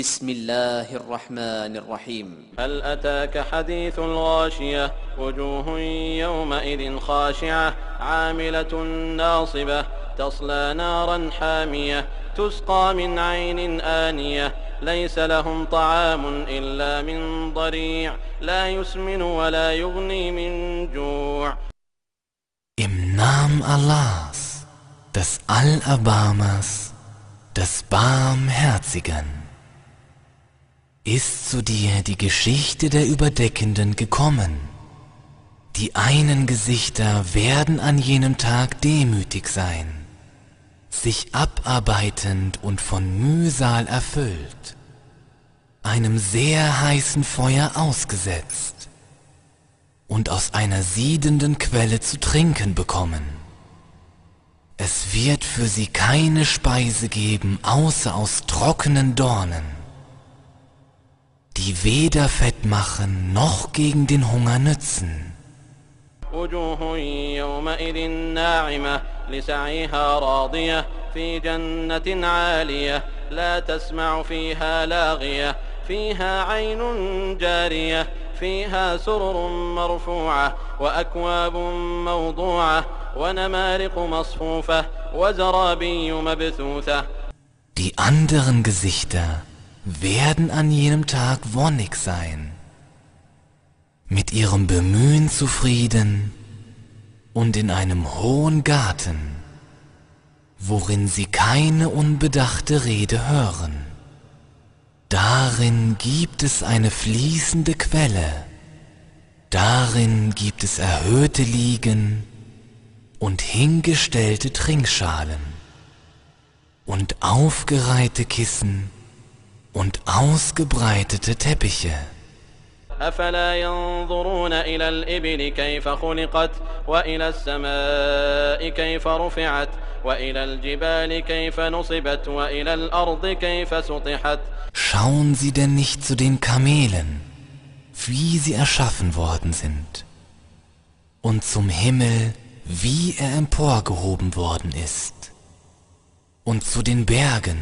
بسم الله الرحمن الرحيم. هل أتاك حديث الغاشية؟ وجوه يومئذ خاشعة عاملة ناصبة تصلى نارا حامية تسقى من عين آنية. ليس لهم طعام إلا من ضريع لا يسمن ولا يغني من جوع. Im Namen Allahs, des Allerbarmers, des Barmherzigen, ist zu dir die Geschichte der Überdeckenden gekommen. Die einen Gesichter werden an jenem Tag demütig sein, sich abarbeitend und von Mühsal erfüllt, einem sehr heißen Feuer ausgesetzt und aus einer siedenden Quelle zu trinken bekommen. Es wird für sie keine Speise geben, außer aus trockenen Dornen, die weder fett machen noch gegen den Hunger nützen. وجوه يومئذ ناعمة لسعيها راضية في جنة عالية لا تسمع فيها لاغية فيها عين جارية فيها سرر مرفوعة وأكواب موضوعة ونمارق مصفوفة وزرابي مبثوثة Die anderen Gesichter werden an jenem Tag wonnig sein, mit ihrem Bemühen zufrieden und in einem hohen Garten, worin sie keine unbedachte Rede hören. Darin gibt es eine fließende Quelle, darin gibt es erhöhte Liegen und hingestellte Trinkschalen und aufgereihte Kissen und ausgebreitete Teppiche. أفلا ينظرون إلى الإبل كيف خلقت وإلى السماء كيف رفعت وإلى الجبال كيف نصبت وإلى الأرض كيف سطحت Schauen Sie denn nicht zu den Kamelen, wie sie erschaffen worden sind, und zum Himmel, wie er emporgehoben worden ist, und zu den Bergen,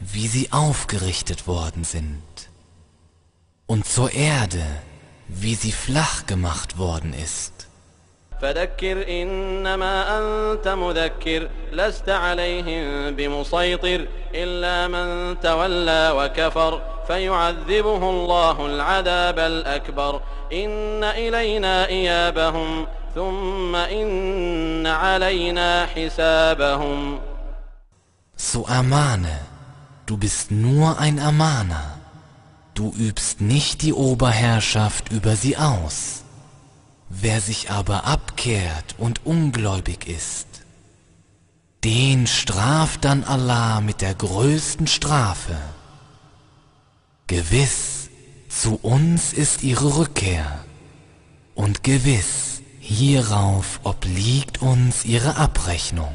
wie sie aufgerichtet worden sind, und zur Erde, wie sie flach gemacht worden ist. فذكر إنما أنت مذكر لست عليهم بمسيطر إلا من تولى وكفر فيعذبه الله العذاب الأكبر إن إلينا إيابهم ثم إن علينا حسابهم So ermahne, du bist nur ein Ermahner, du übst nicht die Oberherrschaft über sie aus. Wer sich aber abkehrt und ungläubig ist, den straft dann Allah mit der größten Strafe. Gewiss, zu uns ist ihre Rückkehr, und gewiss, hierauf obliegt uns ihre Abrechnung.